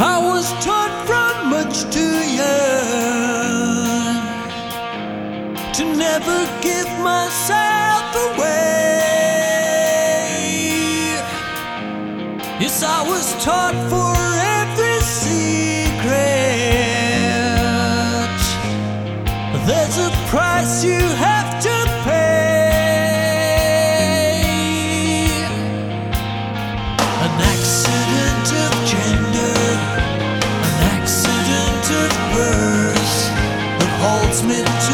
I was taught from much too young to never give myself away. Yes, I was taught for. me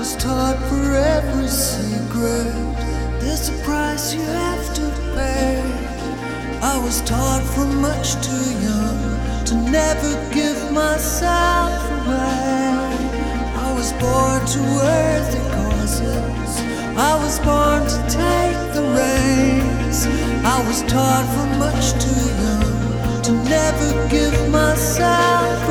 was taught for every secret, there's a price you have to pay. I was taught from much too young to never give myself away. I was born to worthy causes, I was born to take the reins. I was taught from much too young to never give myself away.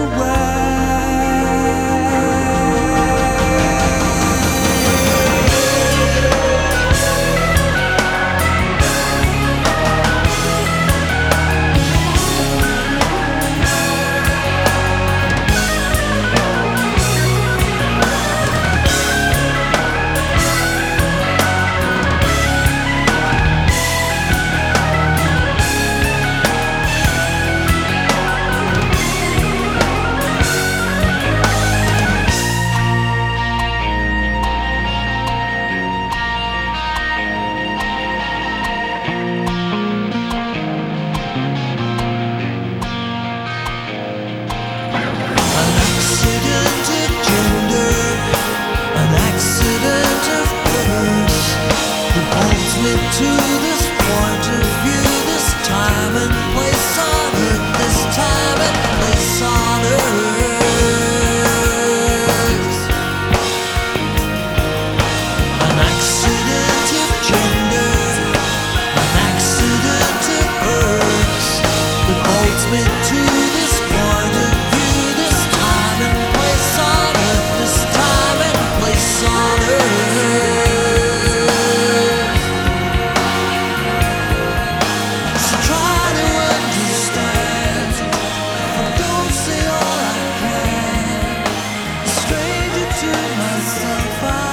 myself up.